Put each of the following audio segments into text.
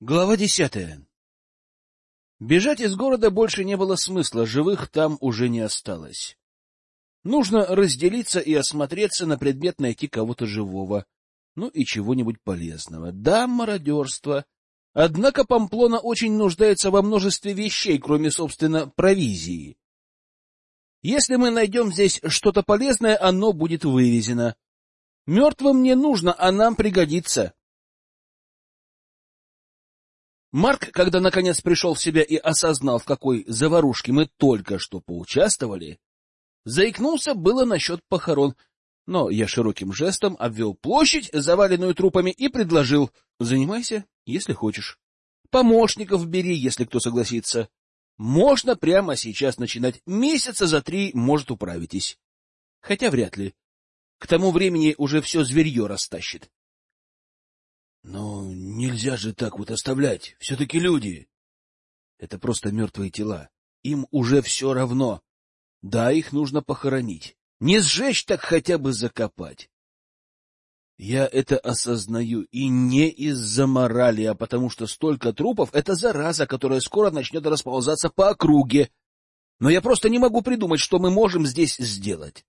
Глава десятая Бежать из города больше не было смысла, живых там уже не осталось. Нужно разделиться и осмотреться на предмет найти кого-то живого, ну и чего-нибудь полезного. Да, мародерство. Однако Памплона очень нуждается во множестве вещей, кроме, собственно, провизии. Если мы найдем здесь что-то полезное, оно будет вывезено. Мертвым не нужно, а нам пригодится. Марк, когда наконец пришел в себя и осознал, в какой заварушке мы только что поучаствовали, заикнулся было насчет похорон, но я широким жестом обвел площадь, заваленную трупами, и предложил «Занимайся, если хочешь. Помощников бери, если кто согласится. Можно прямо сейчас начинать. Месяца за три, может, управитесь. Хотя вряд ли. К тому времени уже все зверье растащит. Но нельзя же так вот оставлять. Все-таки люди. Это просто мертвые тела. Им уже все равно. Да, их нужно похоронить. Не сжечь, так хотя бы закопать. Я это осознаю, и не из-за морали, а потому что столько трупов — это зараза, которая скоро начнет расползаться по округе. Но я просто не могу придумать, что мы можем здесь сделать.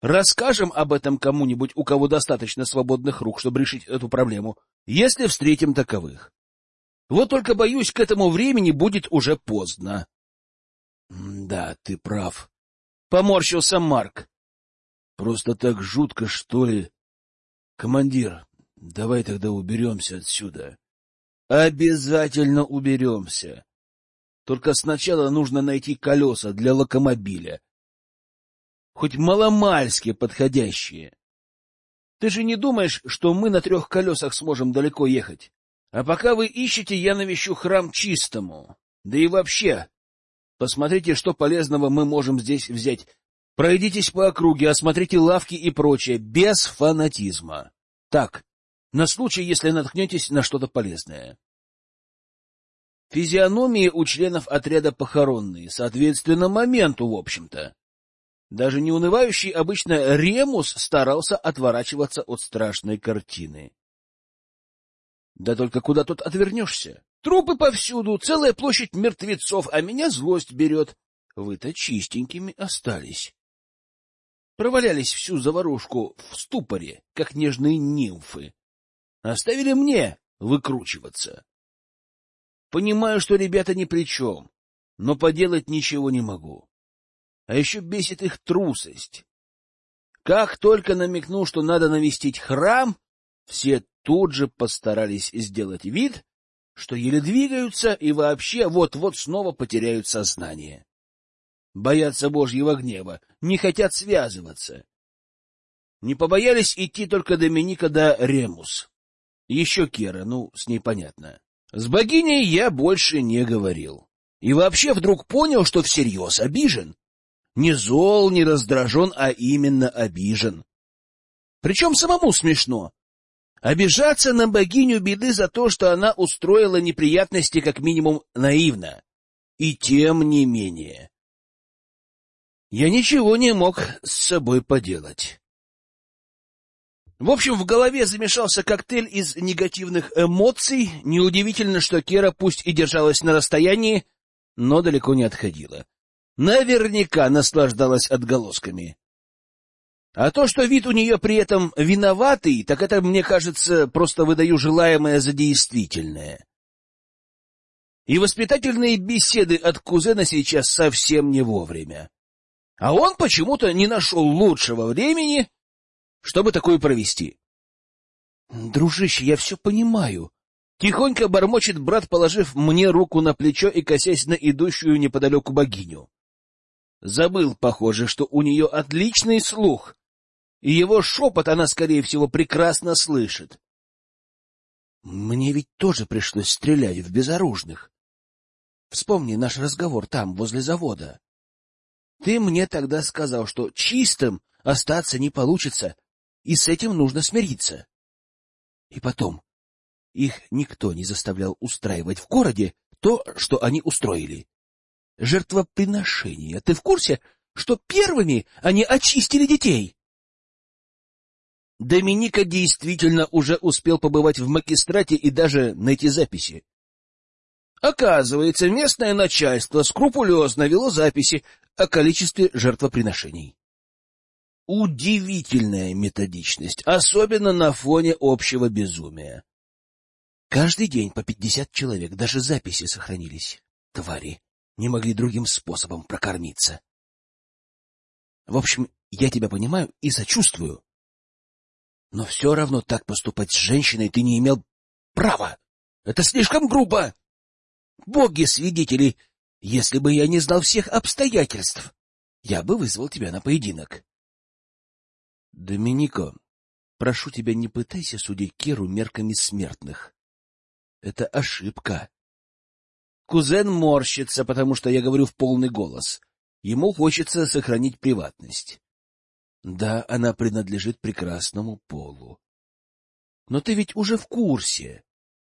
Расскажем об этом кому-нибудь, у кого достаточно свободных рук, чтобы решить эту проблему, если встретим таковых. Вот только, боюсь, к этому времени будет уже поздно. — Да, ты прав. — поморщился Марк. — Просто так жутко, что ли? Командир, давай тогда уберемся отсюда. — Обязательно уберемся. Только сначала нужно найти колеса для локомобиля хоть маломальски подходящие. Ты же не думаешь, что мы на трех колесах сможем далеко ехать? А пока вы ищете, я навещу храм чистому. Да и вообще, посмотрите, что полезного мы можем здесь взять. Пройдитесь по округе, осмотрите лавки и прочее, без фанатизма. Так, на случай, если наткнетесь на что-то полезное. Физиономии у членов отряда похоронные, соответственно, моменту, в общем-то. Даже неунывающий обычно Ремус старался отворачиваться от страшной картины. Да только куда тут отвернешься? Трупы повсюду, целая площадь мертвецов, а меня злость берет. Вы-то чистенькими остались. Провалялись всю заварушку в ступоре, как нежные нимфы. Оставили мне выкручиваться. Понимаю, что ребята ни при чем, но поделать ничего не могу. А еще бесит их трусость. Как только намекнул, что надо навестить храм, все тут же постарались сделать вид, что еле двигаются и вообще вот-вот снова потеряют сознание. Боятся Божьего гнева, не хотят связываться. Не побоялись идти только Доминика да Ремус. Еще Кера, ну, с ней понятно. С богиней я больше не говорил. И вообще вдруг понял, что всерьез обижен. Не зол, не раздражен, а именно обижен. Причем самому смешно. Обижаться на богиню беды за то, что она устроила неприятности как минимум наивно. И тем не менее. Я ничего не мог с собой поделать. В общем, в голове замешался коктейль из негативных эмоций. Неудивительно, что Кера пусть и держалась на расстоянии, но далеко не отходила наверняка наслаждалась отголосками. А то, что вид у нее при этом виноватый, так это, мне кажется, просто выдаю желаемое за действительное. И воспитательные беседы от кузена сейчас совсем не вовремя. А он почему-то не нашел лучшего времени, чтобы такое провести. — Дружище, я все понимаю. Тихонько бормочет брат, положив мне руку на плечо и косясь на идущую неподалеку богиню. Забыл, похоже, что у нее отличный слух, и его шепот она, скорее всего, прекрасно слышит. Мне ведь тоже пришлось стрелять в безоружных. Вспомни наш разговор там, возле завода. Ты мне тогда сказал, что чистым остаться не получится, и с этим нужно смириться. И потом, их никто не заставлял устраивать в городе то, что они устроили жертвоприношения. Ты в курсе, что первыми они очистили детей? Доминика действительно уже успел побывать в магистрате и даже найти записи. Оказывается, местное начальство скрупулезно вело записи о количестве жертвоприношений. Удивительная методичность, особенно на фоне общего безумия. Каждый день по пятьдесят человек, даже записи сохранились. Твари не могли другим способом прокормиться. В общем, я тебя понимаю и сочувствую. Но все равно так поступать с женщиной ты не имел права. Это слишком грубо. Боги-свидетели, если бы я не знал всех обстоятельств, я бы вызвал тебя на поединок. Доминико, прошу тебя, не пытайся судить Керу мерками смертных. Это ошибка. Кузен морщится, потому что я говорю в полный голос. Ему хочется сохранить приватность. Да, она принадлежит прекрасному полу. Но ты ведь уже в курсе,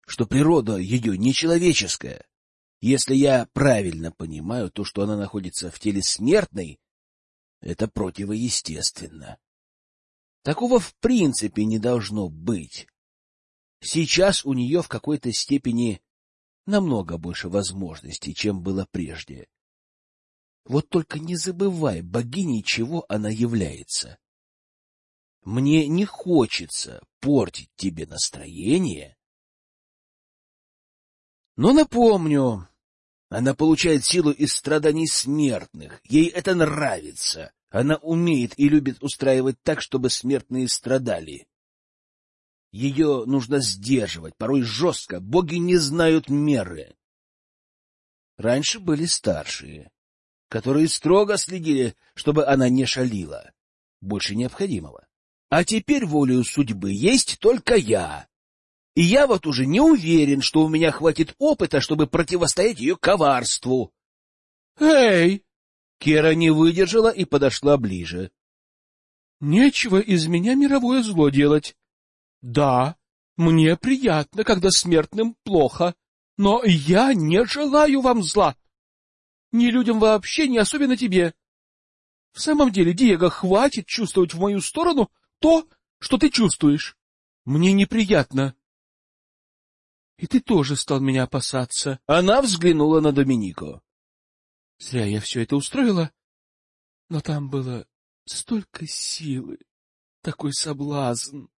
что природа ее нечеловеческая. Если я правильно понимаю, то, что она находится в теле смертной, это противоестественно. Такого в принципе не должно быть. Сейчас у нее в какой-то степени намного больше возможностей, чем было прежде. Вот только не забывай, богиней чего она является. Мне не хочется портить тебе настроение. Но напомню, она получает силу из страданий смертных. Ей это нравится. Она умеет и любит устраивать так, чтобы смертные страдали. Ее нужно сдерживать, порой жестко. Боги не знают меры. Раньше были старшие которые строго следили, чтобы она не шалила. Больше необходимого. А теперь волею судьбы есть только я. И я вот уже не уверен, что у меня хватит опыта, чтобы противостоять ее коварству. «Эй!» Кера не выдержала и подошла ближе. «Нечего из меня мировое зло делать. Да, мне приятно, когда смертным плохо, но я не желаю вам зла ни людям вообще, ни особенно тебе. В самом деле, Диего, хватит чувствовать в мою сторону то, что ты чувствуешь. Мне неприятно. И ты тоже стал меня опасаться. Она взглянула на Доминико. Зря я все это устроила, но там было столько силы, такой соблазн. —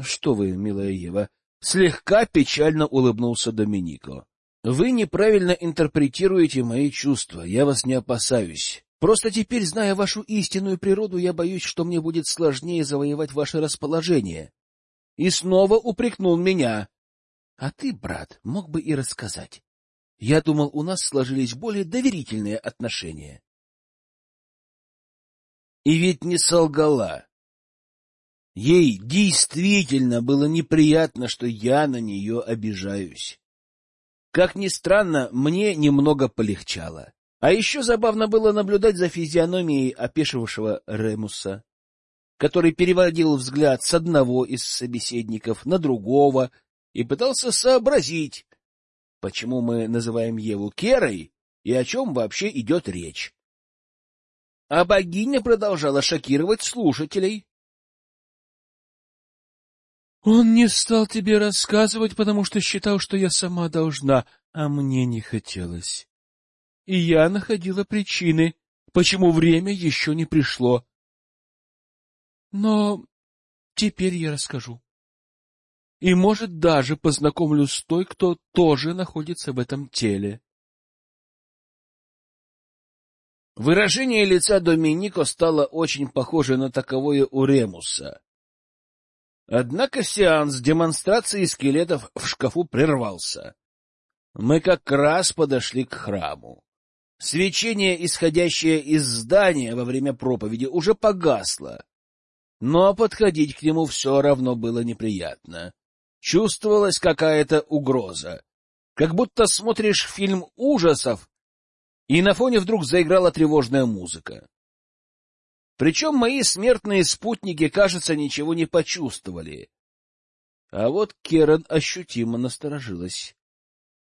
Что вы, милая Ева? — слегка печально улыбнулся Доминико. Вы неправильно интерпретируете мои чувства, я вас не опасаюсь. Просто теперь, зная вашу истинную природу, я боюсь, что мне будет сложнее завоевать ваше расположение. И снова упрекнул меня. А ты, брат, мог бы и рассказать. Я думал, у нас сложились более доверительные отношения. И ведь не солгала. Ей действительно было неприятно, что я на нее обижаюсь. Как ни странно, мне немного полегчало. А еще забавно было наблюдать за физиономией опешившего Ремуса, который переводил взгляд с одного из собеседников на другого и пытался сообразить, почему мы называем Еву Керой и о чем вообще идет речь. А богиня продолжала шокировать слушателей. Он не стал тебе рассказывать, потому что считал, что я сама должна, а мне не хотелось. И я находила причины, почему время еще не пришло. Но теперь я расскажу. И, может, даже познакомлю с той, кто тоже находится в этом теле. Выражение лица Доминико стало очень похоже на таковое у Ремуса. Однако сеанс демонстрации скелетов в шкафу прервался. Мы как раз подошли к храму. Свечение, исходящее из здания во время проповеди, уже погасло. Но подходить к нему все равно было неприятно. Чувствовалась какая-то угроза. Как будто смотришь фильм ужасов, и на фоне вдруг заиграла тревожная музыка. Причем мои смертные спутники, кажется, ничего не почувствовали. А вот Керен ощутимо насторожилась.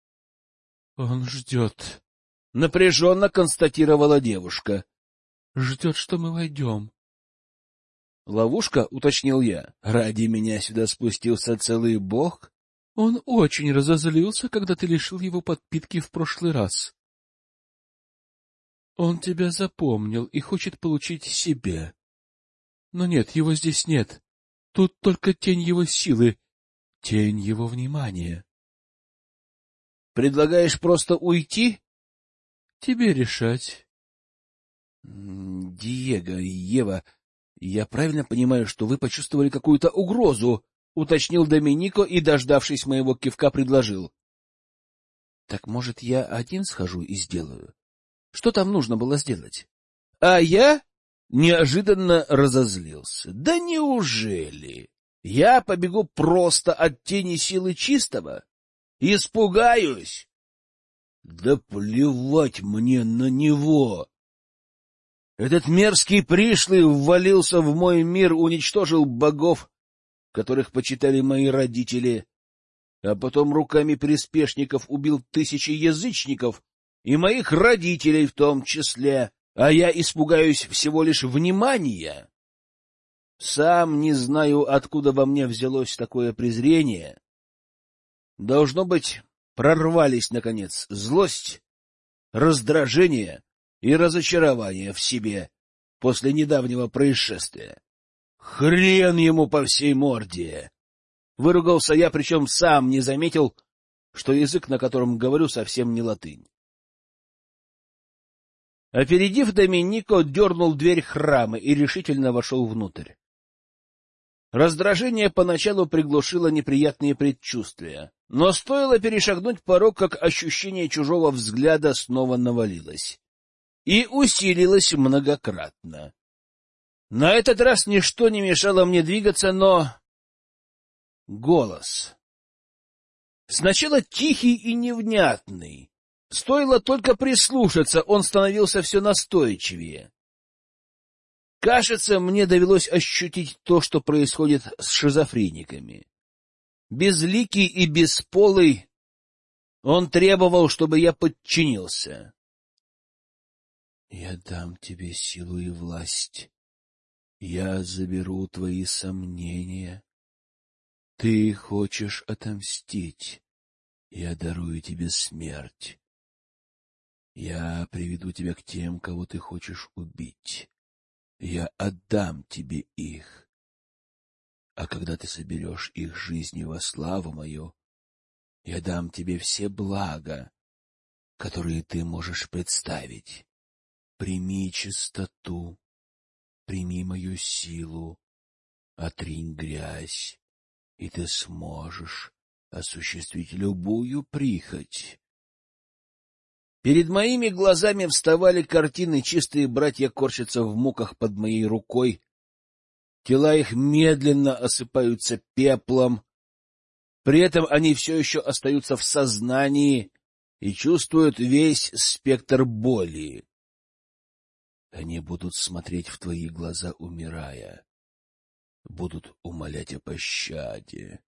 — Он ждет, — напряженно констатировала девушка. — Ждет, что мы войдем. Ловушка, уточнил я. Ради меня сюда спустился целый бог? Он очень разозлился, когда ты лишил его подпитки в прошлый раз. Он тебя запомнил и хочет получить себе. Но нет, его здесь нет. Тут только тень его силы, тень его внимания. Предлагаешь просто уйти? Тебе решать. Диего, Ева, я правильно понимаю, что вы почувствовали какую-то угрозу? Уточнил Доминико и, дождавшись моего кивка, предложил. Так, может, я один схожу и сделаю? Что там нужно было сделать? А я неожиданно разозлился. Да неужели? Я побегу просто от тени силы чистого? Испугаюсь? Да плевать мне на него! Этот мерзкий пришлый ввалился в мой мир, уничтожил богов, которых почитали мои родители, а потом руками приспешников убил тысячи язычников и моих родителей в том числе, а я испугаюсь всего лишь внимания. Сам не знаю, откуда во мне взялось такое презрение. Должно быть, прорвались, наконец, злость, раздражение и разочарование в себе после недавнего происшествия. Хрен ему по всей морде! Выругался я, причем сам не заметил, что язык, на котором говорю, совсем не латынь. Опередив Доминико, дернул дверь храма и решительно вошел внутрь. Раздражение поначалу приглушило неприятные предчувствия, но стоило перешагнуть порог, как ощущение чужого взгляда снова навалилось и усилилась многократно. На этот раз ничто не мешало мне двигаться, но... Голос. Сначала тихий и невнятный. Стоило только прислушаться, он становился все настойчивее. Кажется, мне довелось ощутить то, что происходит с шизофрениками. Безликий и бесполый, он требовал, чтобы я подчинился. Я дам тебе силу и власть. Я заберу твои сомнения. Ты хочешь отомстить. Я дарую тебе смерть. Я приведу тебя к тем, кого ты хочешь убить. Я отдам тебе их. А когда ты соберешь их жизни во славу мою, я дам тебе все блага, которые ты можешь представить. Прими чистоту, прими мою силу, отринь грязь, и ты сможешь осуществить любую прихоть. Перед моими глазами вставали картины, чистые братья корчатся в муках под моей рукой, тела их медленно осыпаются пеплом, при этом они все еще остаются в сознании и чувствуют весь спектр боли. Они будут смотреть в твои глаза, умирая, будут умолять о пощаде.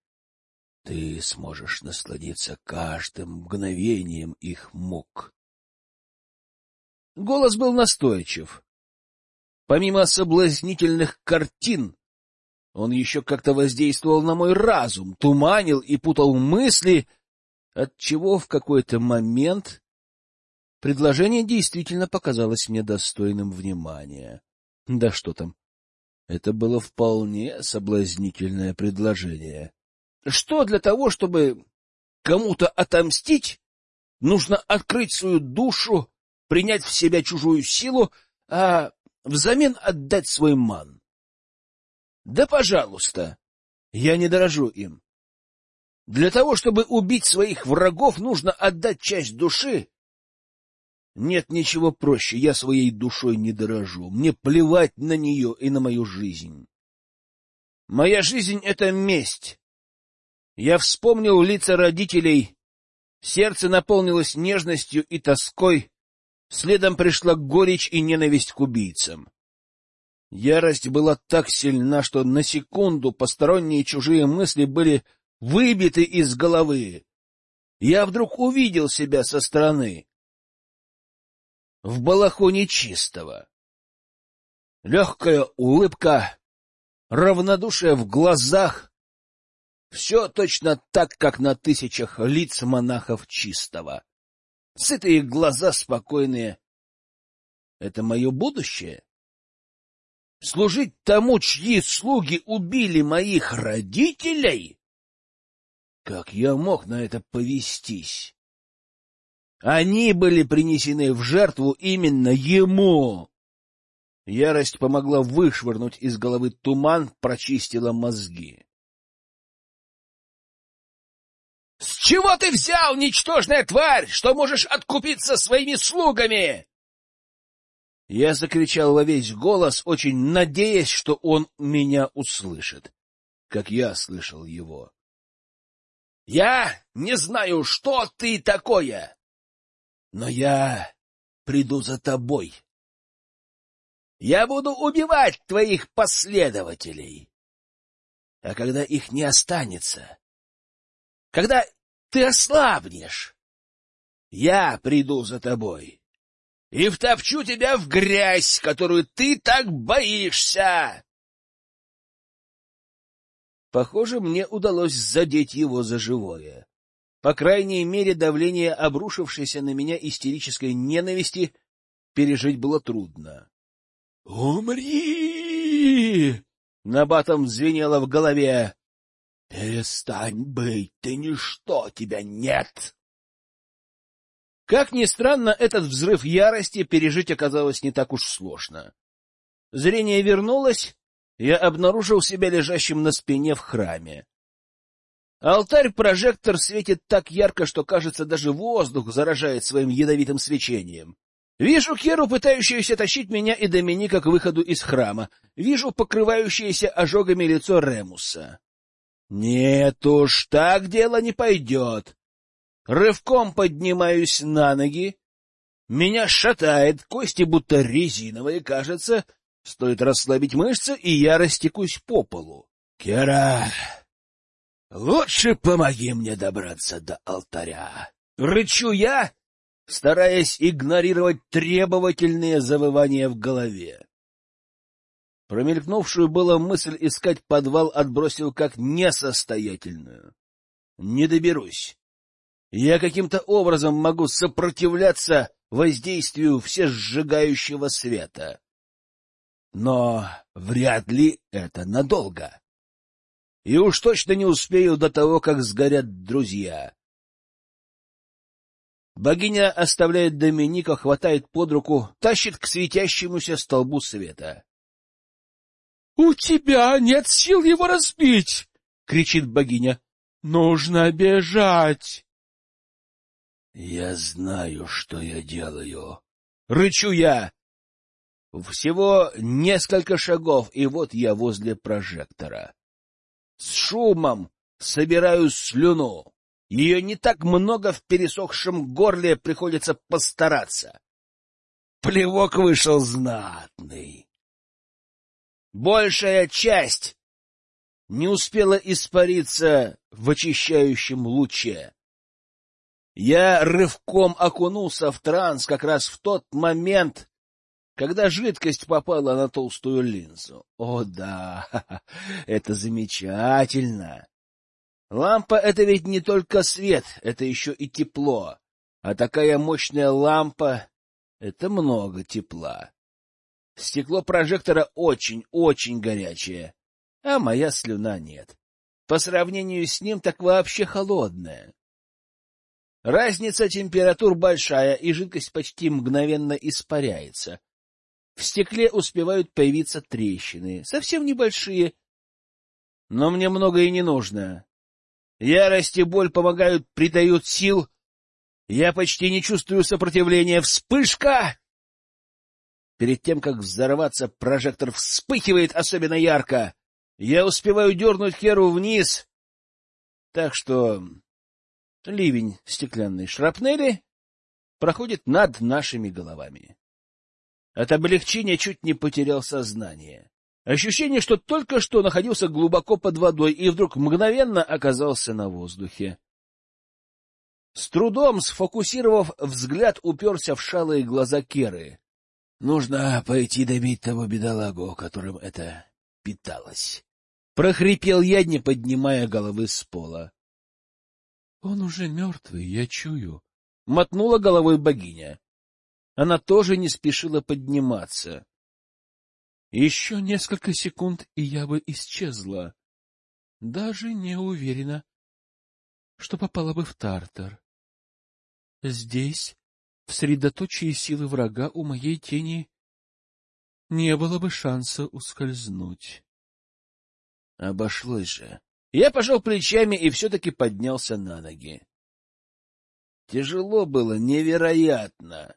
Ты сможешь насладиться каждым мгновением их мук. Голос был настойчив. Помимо соблазнительных картин, он еще как-то воздействовал на мой разум, туманил и путал мысли, отчего в какой-то момент Предложение действительно показалось мне достойным внимания. Да что там, это было вполне соблазнительное предложение. Что для того, чтобы кому-то отомстить, нужно открыть свою душу, принять в себя чужую силу, а взамен отдать свой ман? Да, пожалуйста, я не дорожу им. Для того, чтобы убить своих врагов, нужно отдать часть души нет ничего проще, я своей душой не дорожу. Мне плевать на нее и на мою жизнь. Моя жизнь — это месть. Я вспомнил лица родителей. Сердце наполнилось нежностью и тоской. Следом пришла горечь и ненависть к убийцам. Ярость была так сильна, что на секунду посторонние чужие мысли были выбиты из головы. Я вдруг увидел себя со стороны в балахоне чистого. Легкая улыбка, равнодушие в глазах. Все точно так, как на тысячах лиц монахов чистого. Сытые глаза, спокойные. Это мое будущее? Служить тому, чьи слуги убили моих родителей? Как я мог на это повестись? Они были принесены в жертву именно ему. Ярость помогла вышвырнуть из головы туман, прочистила мозги. — чего ты взял, ничтожная тварь, что можешь откупиться своими слугами? Я закричал во весь голос, очень надеясь, что он меня услышит, как я слышал его. — Я не знаю, что ты такое, но я приду за тобой. Я буду убивать твоих последователей. А когда их не останется, когда ты ослабнешь, я приду за тобой и втопчу тебя в грязь, которую ты так боишься. Похоже, мне удалось задеть его за живое. По крайней мере, давление обрушившейся на меня истерической ненависти пережить было трудно. «Умри!» — набатом звенело в голове. «Перестань быть, ты ничто, тебя нет!» Как ни странно, этот взрыв ярости пережить оказалось не так уж сложно. Зрение вернулось, я обнаружил себя лежащим на спине в храме. Алтарь-прожектор светит так ярко, что, кажется, даже воздух заражает своим ядовитым свечением. Вижу Керу, пытающуюся тащить меня и Доминика к выходу из храма. Вижу покрывающееся ожогами лицо Ремуса. Нет уж, так дело не пойдет. Рывком поднимаюсь на ноги. Меня шатает, кости будто резиновые, кажется. Стоит расслабить мышцы, и я растекусь по полу. — Кера, лучше помоги мне добраться до алтаря. Рычу я, стараясь игнорировать требовательные завывания в голове. Промелькнувшую было мысль искать подвал отбросил как несостоятельную. Не доберусь. Я каким-то образом могу сопротивляться воздействию всесжигающего света. Но вряд ли это надолго. И уж точно не успею до того, как сгорят друзья. Богиня оставляет Доминика, хватает под руку, тащит к светящемуся столбу света. — У тебя нет сил его разбить! — кричит богиня. — Нужно бежать! — Я знаю, что я делаю. Рычу я. Всего несколько шагов, и вот я возле прожектора. С шумом собираю слюну. Ее не так много в пересохшем горле, приходится постараться. Плевок вышел знатный. Большая часть не успела испариться в очищающем луче. Я рывком окунулся в транс как раз в тот момент, когда жидкость попала на толстую линзу. О да, это замечательно! Лампа — это ведь не только свет, это еще и тепло. А такая мощная лампа — это много тепла. Стекло прожектора очень-очень горячее, а моя слюна нет. По сравнению с ним так вообще холодная. Разница температур большая, и жидкость почти мгновенно испаряется. В стекле успевают появиться трещины, совсем небольшие, но мне много и не нужно. Ярость и боль помогают, придают сил. Я почти не чувствую сопротивления. Вспышка! Перед тем, как взорваться, прожектор вспыхивает особенно ярко. Я успеваю дернуть Херу вниз. Так что ливень стеклянной шрапнели проходит над нашими головами. От облегчения чуть не потерял сознание. Ощущение, что только что находился глубоко под водой и вдруг мгновенно оказался на воздухе. С трудом сфокусировав взгляд, уперся в шалые глаза Керы. Нужно пойти добить того бедолагу, которым это питалось. Прохрипел я, не поднимая головы с пола. — Он уже мертвый, я чую. Мотнула головой богиня. Она тоже не спешила подниматься. Еще несколько секунд, и я бы исчезла. Даже не уверена, что попала бы в Тартар. Здесь, в средоточии силы врага, у моей тени не было бы шанса ускользнуть. Обошлось же. Я пожал плечами и все-таки поднялся на ноги. Тяжело было, невероятно.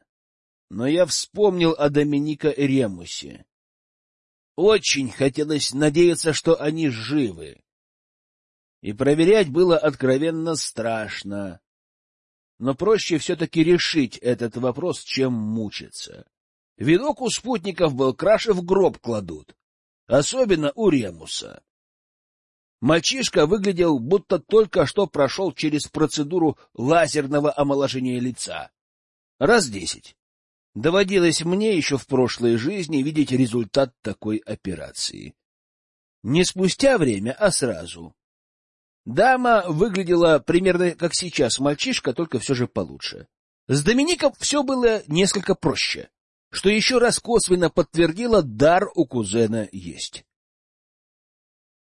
Но я вспомнил о Доминика Ремусе. Очень хотелось надеяться, что они живы. И проверять было откровенно страшно. Но проще все-таки решить этот вопрос, чем мучиться. Видок у спутников был краше в гроб кладут, особенно у Ремуса. Мальчишка выглядел, будто только что прошел через процедуру лазерного омоложения лица. Раз десять. Доводилось мне еще в прошлой жизни видеть результат такой операции. Не спустя время, а сразу. Дама выглядела примерно как сейчас мальчишка, только все же получше. С Домиником все было несколько проще, что еще раз косвенно подтвердило, дар у кузена есть.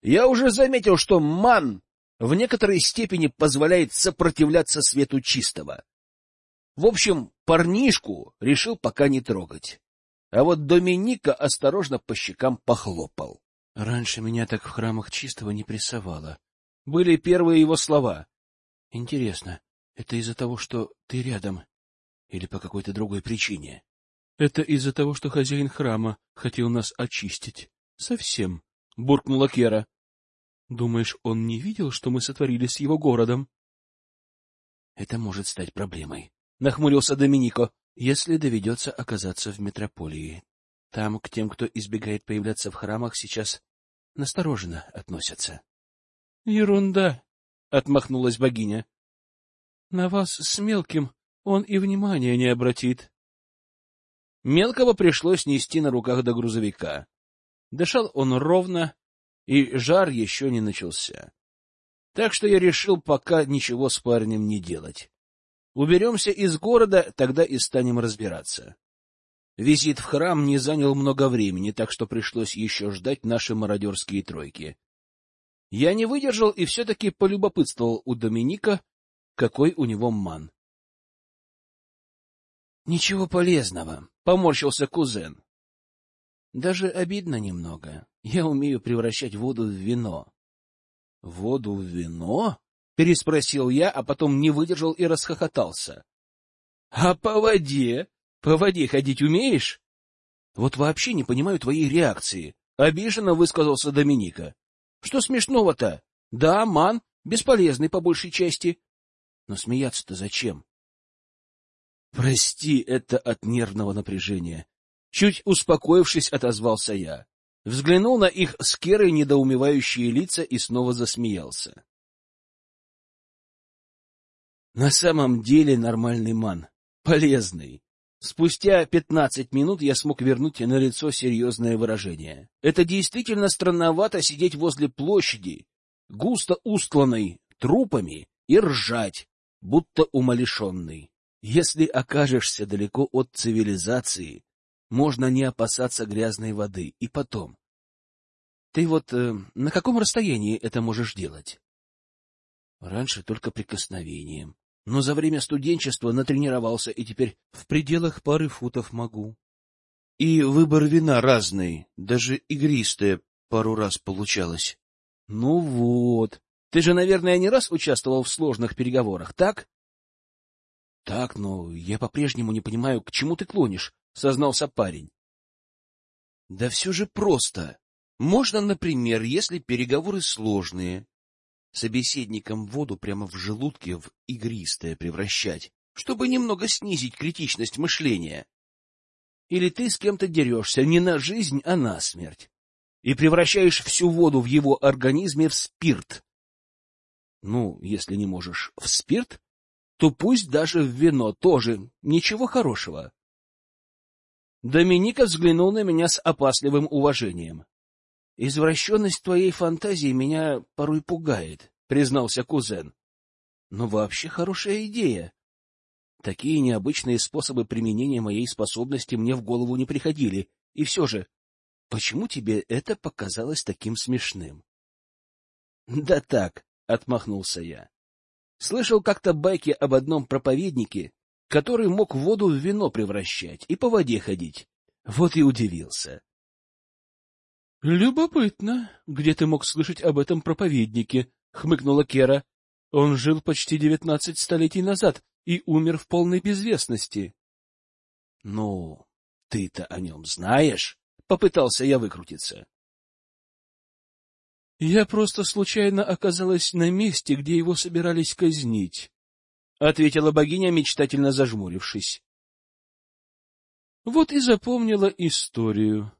Я уже заметил, что ман в некоторой степени позволяет сопротивляться свету чистого. В общем, парнишку решил пока не трогать. А вот Доминика осторожно по щекам похлопал. — Раньше меня так в храмах чистого не прессовало. Были первые его слова. — Интересно, это из-за того, что ты рядом, или по какой-то другой причине? — Это из-за того, что хозяин храма хотел нас очистить. Совсем буркнула Кера. Думаешь, он не видел, что мы сотворили с его городом? Это может стать проблемой, нахмурился Доминико, если доведется оказаться в метрополии. Там к тем, кто избегает появляться в храмах, сейчас настороженно относятся. Ерунда, отмахнулась богиня. На вас с мелким он и внимания не обратит. Мелкого пришлось нести на руках до грузовика. Дышал он ровно, и жар еще не начался. Так что я решил пока ничего с парнем не делать. Уберемся из города, тогда и станем разбираться. Визит в храм не занял много времени, так что пришлось еще ждать наши мародерские тройки. Я не выдержал и все-таки полюбопытствовал у Доминика, какой у него ман. — Ничего полезного, — поморщился кузен. Даже обидно немного. Я умею превращать воду в вино. — Воду в вино? — переспросил я, а потом не выдержал и расхохотался. — А по воде? По воде ходить умеешь? — Вот вообще не понимаю твоей реакции, — обиженно высказался Доминика. — Что смешного-то? Да, ман, бесполезный по большей части. Но смеяться-то зачем? — Прости, это от нервного напряжения. Чуть успокоившись, отозвался я. Взглянул на их с Керой недоумевающие лица и снова засмеялся. На самом деле нормальный ман. Полезный. Спустя пятнадцать минут я смог вернуть на лицо серьезное выражение. Это действительно странновато сидеть возле площади, густо устланной трупами, и ржать, будто умалишенный. Если окажешься далеко от цивилизации, можно не опасаться грязной воды. И потом. Ты вот э, на каком расстоянии это можешь делать? Раньше только прикосновением. Но за время студенчества натренировался, и теперь в пределах пары футов могу. И выбор вина разный, даже игристое пару раз получалось. Ну вот. Ты же, наверное, не раз участвовал в сложных переговорах, так? Так, но я по-прежнему не понимаю, к чему ты клонишь. — сознался парень. — Да все же просто. Можно, например, если переговоры сложные, собеседникам воду прямо в желудке в игристое превращать, чтобы немного снизить критичность мышления. Или ты с кем-то дерешься не на жизнь, а на смерть, и превращаешь всю воду в его организме в спирт. Ну, если не можешь в спирт, то пусть даже в вино тоже, ничего хорошего. Доминика взглянул на меня с опасливым уважением. Извращенность твоей фантазии меня порой пугает, признался кузен. Но вообще хорошая идея. Такие необычные способы применения моей способности мне в голову не приходили. И все же, почему тебе это показалось таким смешным? — Да так, — отмахнулся я. Слышал как-то байки об одном проповеднике, который мог воду в вино превращать и по воде ходить. Вот и удивился. — Любопытно, где ты мог слышать об этом проповеднике? — хмыкнула Кера. — Он жил почти девятнадцать столетий назад и умер в полной безвестности. — Ну, ты-то о нем знаешь? — попытался я выкрутиться. — Я просто случайно оказалась на месте, где его собирались казнить, — ответила богиня, мечтательно зажмурившись. Вот и запомнила историю.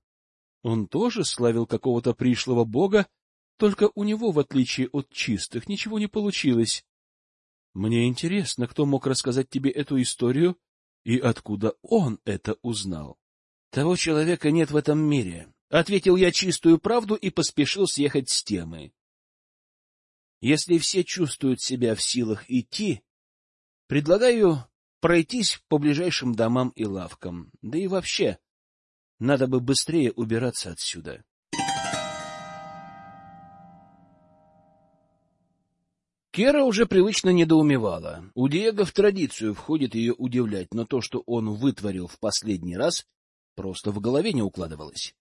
Он тоже славил какого-то пришлого бога, только у него, в отличие от чистых, ничего не получилось. Мне интересно, кто мог рассказать тебе эту историю и откуда он это узнал. Того человека нет в этом мире, ответил я чистую правду и поспешил съехать с темы. Если все чувствуют себя в силах идти, предлагаю пройтись по ближайшим домам и лавкам. Да и вообще, надо бы быстрее убираться отсюда. Кера уже привычно недоумевала. У Диего в традицию входит ее удивлять, но то, что он вытворил в последний раз, просто в голове не укладывалось.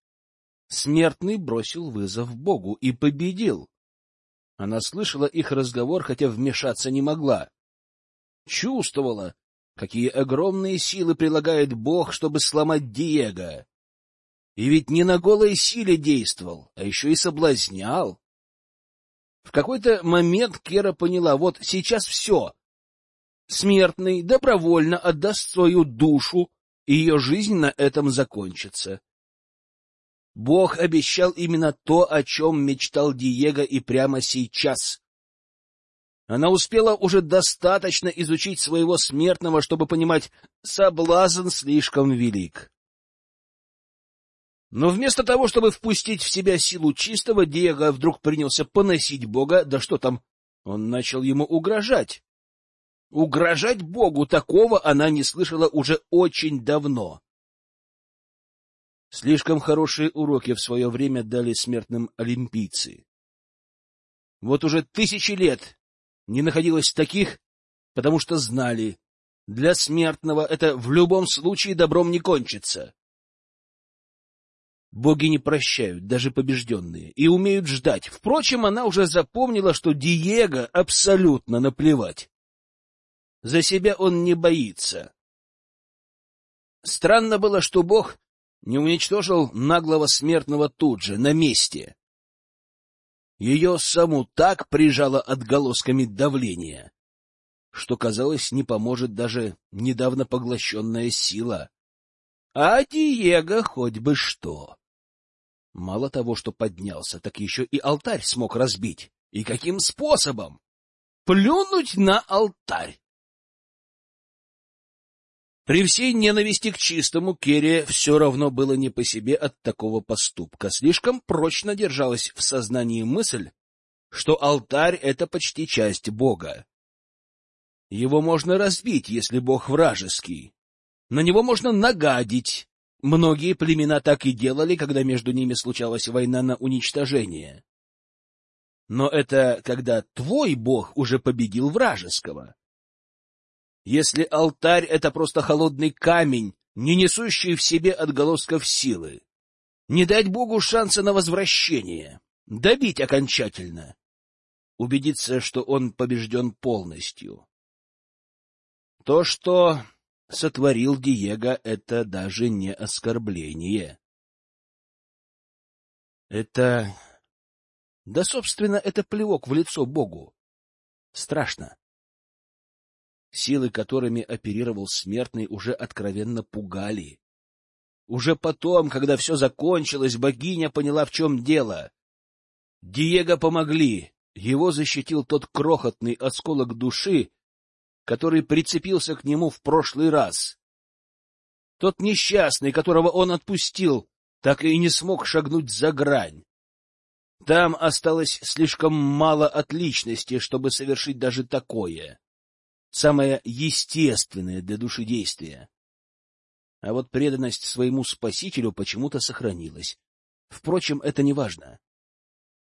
Смертный бросил вызов Богу и победил. Она слышала их разговор, хотя вмешаться не могла. Чувствовала, какие огромные силы прилагает Бог, чтобы сломать Диего. И ведь не на голой силе действовал, а еще и соблазнял. В какой-то момент Кера поняла, вот сейчас все. Смертный добровольно отдаст свою душу, и ее жизнь на этом закончится. Бог обещал именно то, о чем мечтал Диего и прямо сейчас. Она успела уже достаточно изучить своего смертного, чтобы понимать, соблазн слишком велик. Но вместо того, чтобы впустить в себя силу чистого, Диего вдруг принялся поносить Бога, да что там, он начал ему угрожать. Угрожать Богу такого она не слышала уже очень давно. Слишком хорошие уроки в свое время дали смертным олимпийцы. Вот уже тысячи лет не находилось таких, потому что знали, для смертного это в любом случае добром не кончится. Боги не прощают, даже побежденные, и умеют ждать. Впрочем, она уже запомнила, что Диего абсолютно наплевать. За себя он не боится. Странно было, что Бог не уничтожил наглого смертного тут же, на месте. Ее саму так прижало отголосками давления, что, казалось, не поможет даже недавно поглощенная сила. А Диего хоть бы что. Мало того, что поднялся, так еще и алтарь смог разбить. И каким способом? Плюнуть на алтарь! При всей ненависти к чистому Керри все равно было не по себе от такого поступка. Слишком прочно держалась в сознании мысль, что алтарь — это почти часть Бога. Его можно разбить, если Бог вражеский. На него можно нагадить, Многие племена так и делали, когда между ними случалась война на уничтожение. Но это когда твой бог уже победил вражеского. Если алтарь — это просто холодный камень, не несущий в себе отголосков силы, не дать богу шанса на возвращение, добить окончательно, убедиться, что он побежден полностью. То, что сотворил Диего, это даже не оскорбление. Это... Да, собственно, это плевок в лицо Богу. Страшно. Силы, которыми оперировал смертный, уже откровенно пугали. Уже потом, когда все закончилось, богиня поняла, в чем дело. Диего помогли. Его защитил тот крохотный осколок души, который прицепился к нему в прошлый раз. Тот несчастный, которого он отпустил, так и не смог шагнуть за грань. Там осталось слишком мало отличности, чтобы совершить даже такое. Самое естественное для души действие. А вот преданность своему спасителю почему-то сохранилась. Впрочем, это не важно.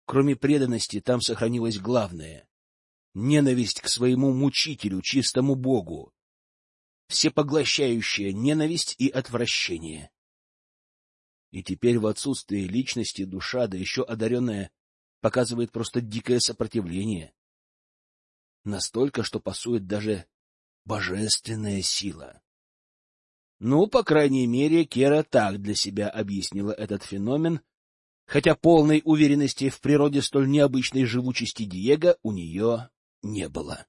Кроме преданности, там сохранилось главное — ненависть к своему мучителю, чистому Богу. Всепоглощающая ненависть и отвращение. И теперь в отсутствии личности душа, да еще одаренная, показывает просто дикое сопротивление. Настолько, что пасует даже божественная сила. Ну, по крайней мере, Кера так для себя объяснила этот феномен, хотя полной уверенности в природе столь необычной живучести Диего у нее не было.